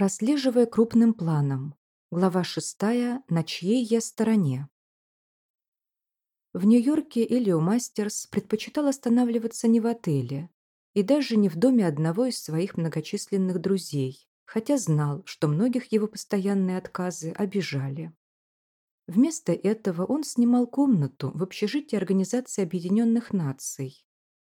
Прослеживая крупным планом. Глава шестая. На чьей я стороне? В Нью-Йорке Элио Мастерс предпочитал останавливаться не в отеле и даже не в доме одного из своих многочисленных друзей, хотя знал, что многих его постоянные отказы обижали. Вместо этого он снимал комнату в общежитии Организации Объединенных Наций.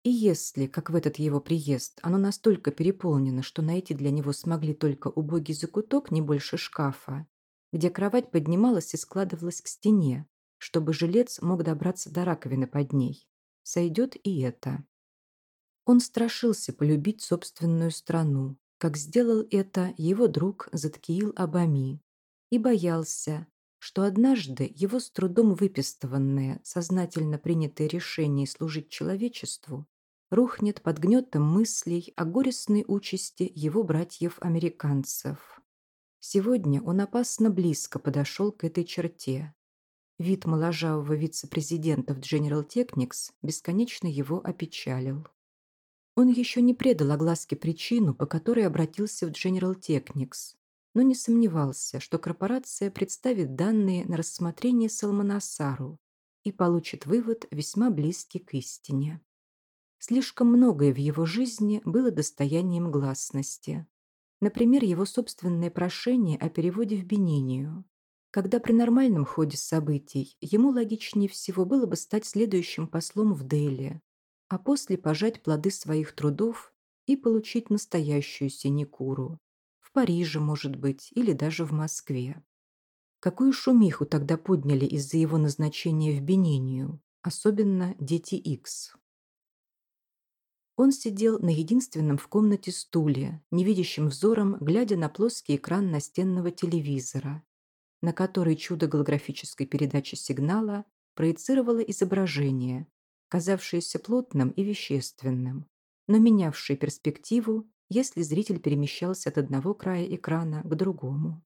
И если, как в этот его приезд, оно настолько переполнено, что найти для него смогли только убогий закуток не больше шкафа, где кровать поднималась и складывалась к стене, чтобы жилец мог добраться до раковины под ней. Сойдет и это. Он страшился полюбить собственную страну, как сделал это его друг Заткиил Абами, и боялся, что однажды его с трудом выпистыванное, сознательно принятое решение служить человечеству рухнет под гнетом мыслей о горестной участи его братьев-американцев. Сегодня он опасно близко подошел к этой черте. Вид моложавого вице-президента в General Technics бесконечно его опечалил. Он еще не предал огласке причину, по которой обратился в General Technics, но не сомневался, что корпорация представит данные на рассмотрение Салманасару и получит вывод весьма близкий к истине. Слишком многое в его жизни было достоянием гласности. Например, его собственное прошение о переводе в Бенинию. Когда при нормальном ходе событий ему логичнее всего было бы стать следующим послом в Дели, а после пожать плоды своих трудов и получить настоящую синекуру. В Париже, может быть, или даже в Москве. Какую шумиху тогда подняли из-за его назначения в Бенинию, особенно дети Икс. Он сидел на единственном в комнате стуле, невидящим взором, глядя на плоский экран настенного телевизора, на который чудо голографической передачи сигнала проецировало изображение, казавшееся плотным и вещественным, но менявшее перспективу, если зритель перемещался от одного края экрана к другому.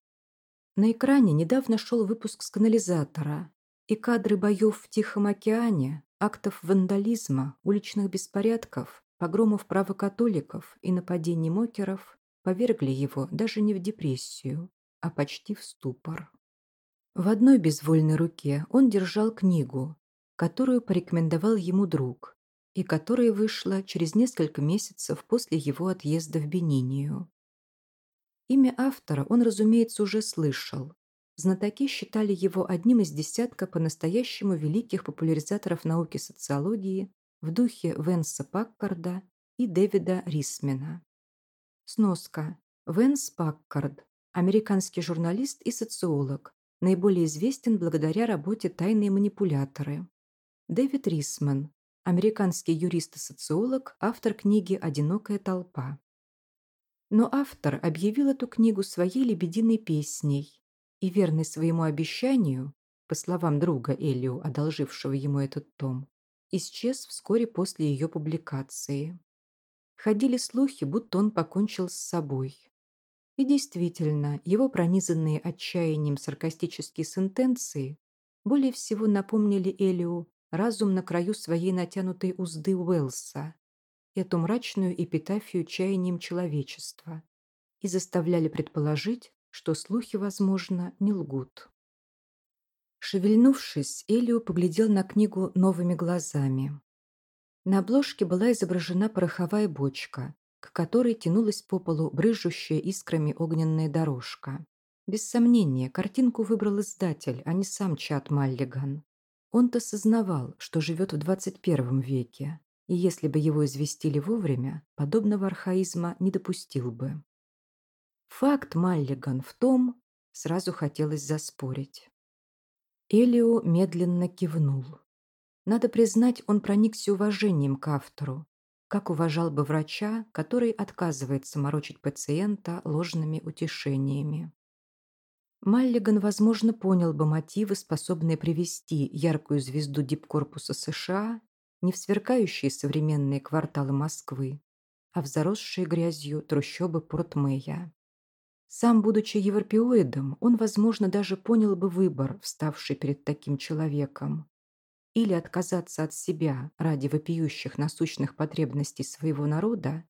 На экране недавно шел выпуск с канализатора, и кадры боев в Тихом океане, актов вандализма, уличных беспорядков погромов правокатоликов и нападений мокеров повергли его даже не в депрессию, а почти в ступор. В одной безвольной руке он держал книгу, которую порекомендовал ему друг, и которая вышла через несколько месяцев после его отъезда в Бенинию. Имя автора он, разумеется, уже слышал. Знатоки считали его одним из десятка по-настоящему великих популяризаторов науки социологии в духе Венса Паккарда и Дэвида Рисмена. Сноска. Венс Паккард – американский журналист и социолог, наиболее известен благодаря работе «Тайные манипуляторы». Дэвид Рисман – американский юрист и социолог, автор книги «Одинокая толпа». Но автор объявил эту книгу своей лебединой песней и, верный своему обещанию, по словам друга Элио, одолжившего ему этот том, исчез вскоре после ее публикации. Ходили слухи, будто он покончил с собой. И действительно, его пронизанные отчаянием саркастические сентенции более всего напомнили Элиу разум на краю своей натянутой узды Уэллса, эту мрачную эпитафию чаянием человечества, и заставляли предположить, что слухи, возможно, не лгут. Шевельнувшись, Элио поглядел на книгу новыми глазами. На обложке была изображена пороховая бочка, к которой тянулась по полу брызжущая искрами огненная дорожка. Без сомнения, картинку выбрал издатель, а не сам Чат Маллиган. Он-то сознавал, что живет в 21 веке, и если бы его известили вовремя, подобного архаизма не допустил бы. Факт Маллиган в том, сразу хотелось заспорить. Элио медленно кивнул. Надо признать, он проникся уважением к автору, как уважал бы врача, который отказывается морочить пациента ложными утешениями. Маллиган, возможно, понял бы мотивы, способные привести яркую звезду дипкорпуса США не в сверкающие современные кварталы Москвы, а в заросшие грязью трущобы Портмея. Сам, будучи европеоидом, он, возможно, даже понял бы выбор, вставший перед таким человеком. Или отказаться от себя ради вопиющих насущных потребностей своего народа,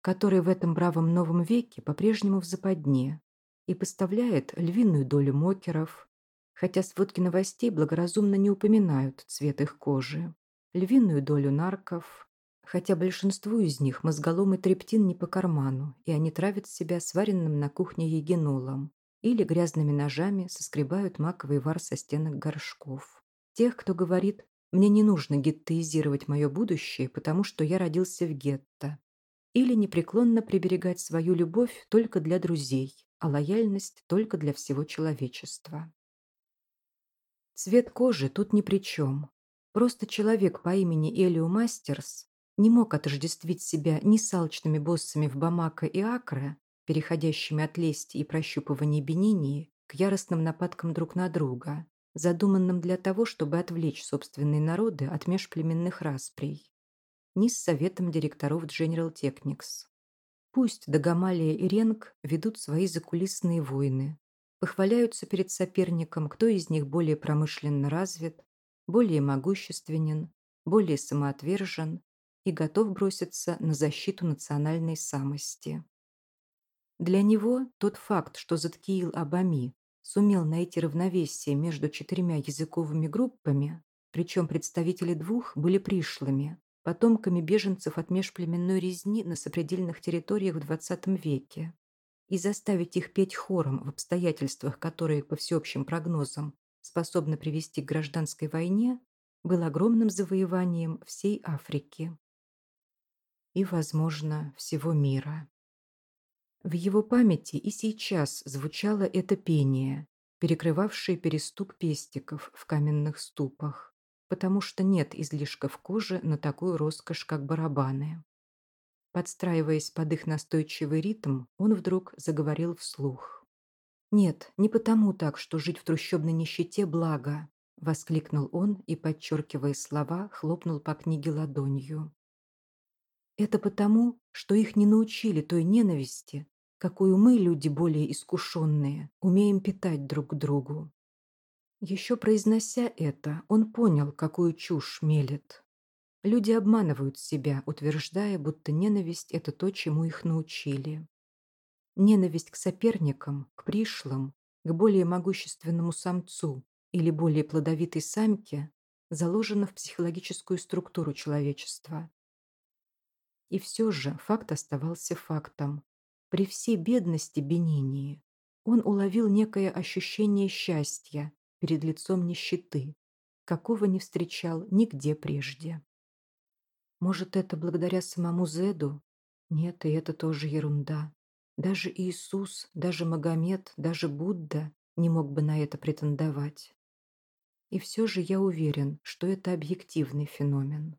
который в этом бравом новом веке по-прежнему в западне, и поставляет львиную долю мокеров, хотя сводки новостей благоразумно не упоминают цвет их кожи, львиную долю нарков, хотя большинству из них мозголом и трептин не по карману, и они травят себя сваренным на кухне егинолом или грязными ножами соскребают маковый вар со стенок горшков. Тех, кто говорит «мне не нужно геттоизировать мое будущее, потому что я родился в гетто», или непреклонно приберегать свою любовь только для друзей, а лояльность только для всего человечества. Цвет кожи тут ни при чем. Просто человек по имени Элио Мастерс не мог отождествить себя ни с алчными боссами в Бамако и Акре, переходящими от лести и прощупывания Бенинии к яростным нападкам друг на друга, задуманным для того, чтобы отвлечь собственные народы от межплеменных расприй, ни с советом директоров General Technics. Пусть Дагомалия и Ренг ведут свои закулисные войны, похваляются перед соперником, кто из них более промышленно развит, более могущественен, более самоотвержен и готов броситься на защиту национальной самости. Для него тот факт, что Заткиил Абами сумел найти равновесие между четырьмя языковыми группами, причем представители двух были пришлыми, потомками беженцев от межплеменной резни на сопредельных территориях в XX веке, и заставить их петь хором в обстоятельствах, которые, по всеобщим прогнозам, способны привести к гражданской войне, был огромным завоеванием всей Африки и, возможно, всего мира. В его памяти и сейчас звучало это пение, перекрывавшее переступ пестиков в каменных ступах, потому что нет излишков кожи на такую роскошь, как барабаны. Подстраиваясь под их настойчивый ритм, он вдруг заговорил вслух. «Нет, не потому так, что жить в трущобной нищете – благо», – воскликнул он и, подчеркивая слова, хлопнул по книге ладонью. Это потому, что их не научили той ненависти, какую мы, люди более искушенные, умеем питать друг к другу. Еще произнося это, он понял, какую чушь мелет. Люди обманывают себя, утверждая, будто ненависть – это то, чему их научили. Ненависть к соперникам, к пришлым, к более могущественному самцу или более плодовитой самке заложена в психологическую структуру человечества. И все же факт оставался фактом. При всей бедности Бенинии он уловил некое ощущение счастья перед лицом нищеты, какого не встречал нигде прежде. Может, это благодаря самому Зеду? Нет, и это тоже ерунда. Даже Иисус, даже Магомед, даже Будда не мог бы на это претендовать. И все же я уверен, что это объективный феномен.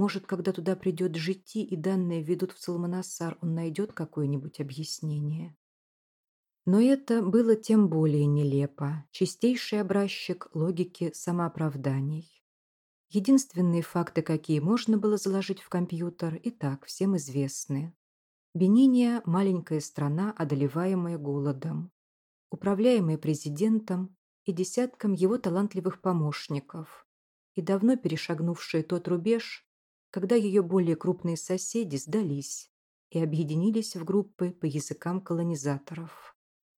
Может, когда туда придет жити и данные ведут в Салманасар, он найдет какое-нибудь объяснение. Но это было тем более нелепо, чистейший образчик логики самооправданий. Единственные факты, какие можно было заложить в компьютер, и так всем известны. Бениния – маленькая страна, одолеваемая голодом, управляемая президентом и десятком его талантливых помощников, и давно перешагнувшая тот рубеж, когда ее более крупные соседи сдались и объединились в группы по языкам колонизаторов.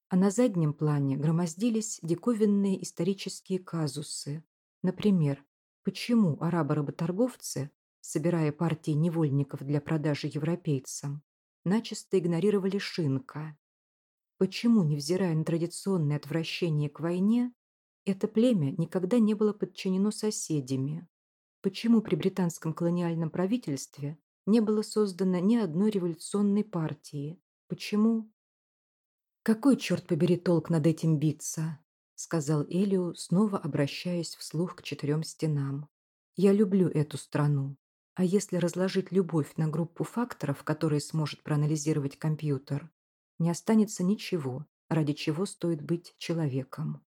А на заднем плане громоздились диковинные исторические казусы. Например, почему арабы-работорговцы, собирая партии невольников для продажи европейцам, начисто игнорировали шинка? Почему, невзирая на традиционное отвращение к войне, это племя никогда не было подчинено соседями, Почему при британском колониальном правительстве не было создано ни одной революционной партии? Почему? «Какой, черт побери, толк над этим биться?» сказал Элио, снова обращаясь вслух к четырем стенам. «Я люблю эту страну. А если разложить любовь на группу факторов, которые сможет проанализировать компьютер, не останется ничего, ради чего стоит быть человеком».